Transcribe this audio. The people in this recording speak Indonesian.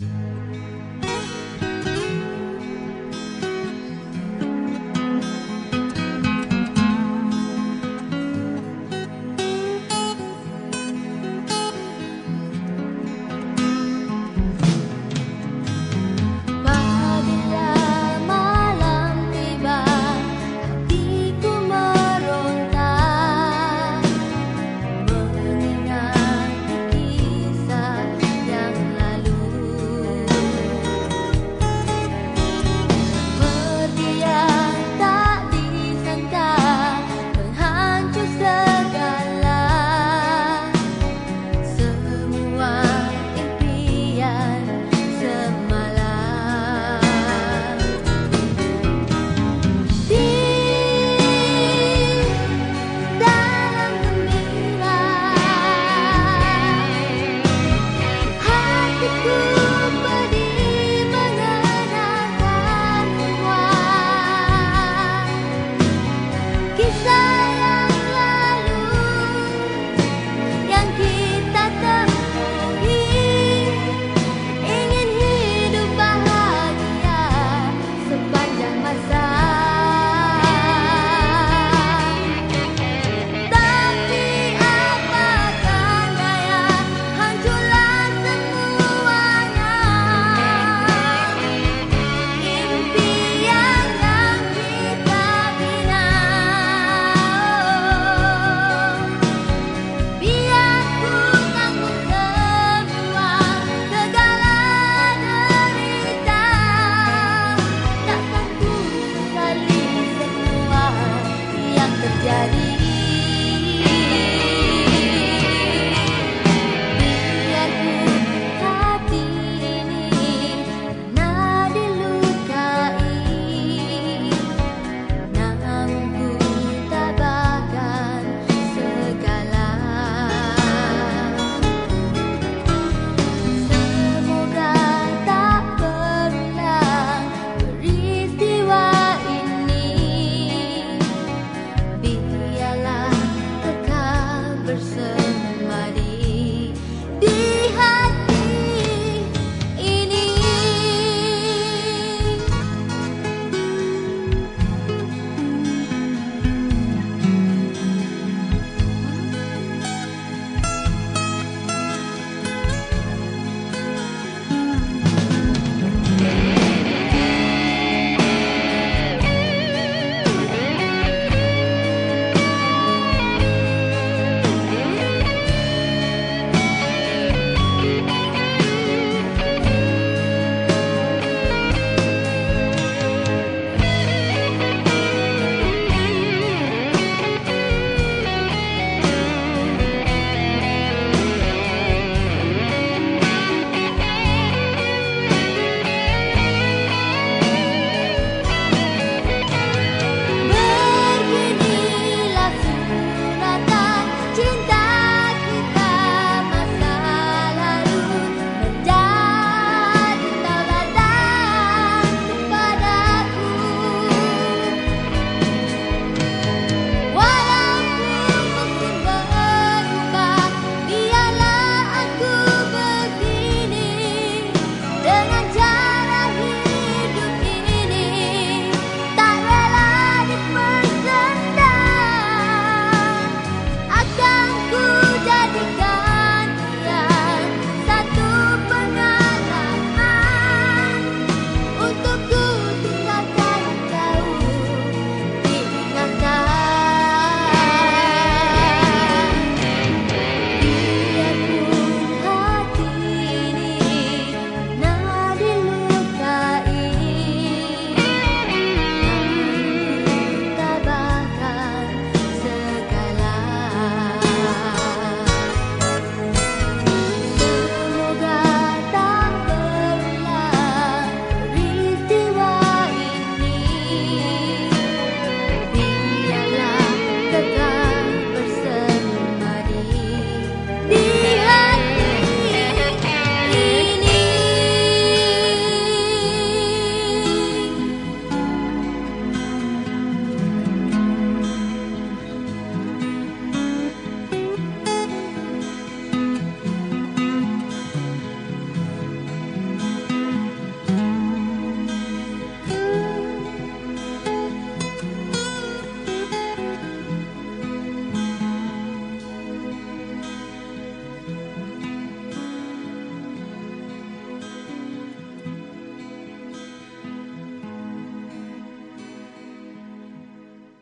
mm jadi